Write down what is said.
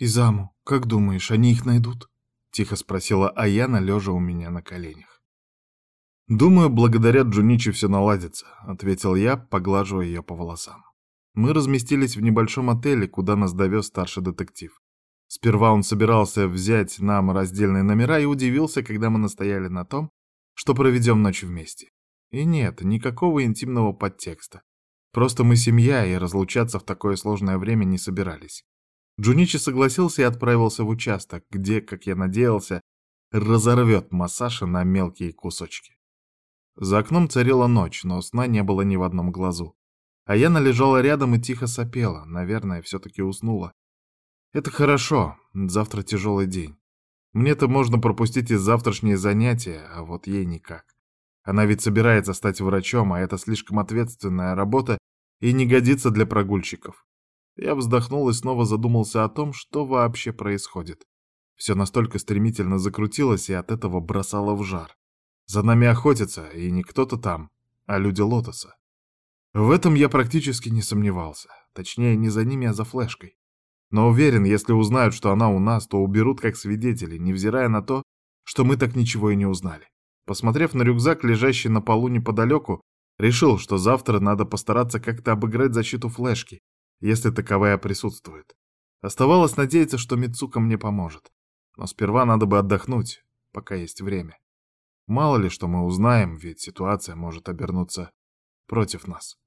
«Изаму, как думаешь, они их найдут?» — тихо спросила Аяна, лежа у меня на коленях. «Думаю, благодаря Джуничи все наладится», — ответил я, поглаживая ее по волосам. Мы разместились в небольшом отеле, куда нас довез старший детектив. Сперва он собирался взять нам раздельные номера и удивился, когда мы настояли на том, что проведем ночь вместе. И нет, никакого интимного подтекста. Просто мы семья, и разлучаться в такое сложное время не собирались. Джуничи согласился и отправился в участок, где, как я надеялся, разорвет массажа на мелкие кусочки. За окном царила ночь, но сна не было ни в одном глазу. А Яна лежала рядом и тихо сопела, наверное, все-таки уснула. Это хорошо, завтра тяжелый день. Мне-то можно пропустить и завтрашние занятия, а вот ей никак. Она ведь собирается стать врачом, а это слишком ответственная работа и не годится для прогульщиков. Я вздохнул и снова задумался о том, что вообще происходит. Все настолько стремительно закрутилось и от этого бросало в жар. За нами охотятся, и не кто-то там, а люди Лотоса. В этом я практически не сомневался. Точнее, не за ними, а за флешкой. Но уверен, если узнают, что она у нас, то уберут как свидетелей, невзирая на то, что мы так ничего и не узнали. Посмотрев на рюкзак, лежащий на полу неподалеку, решил, что завтра надо постараться как-то обыграть защиту флешки, если таковая присутствует. Оставалось надеяться, что Мицука мне поможет. Но сперва надо бы отдохнуть, пока есть время. Мало ли, что мы узнаем, ведь ситуация может обернуться против нас.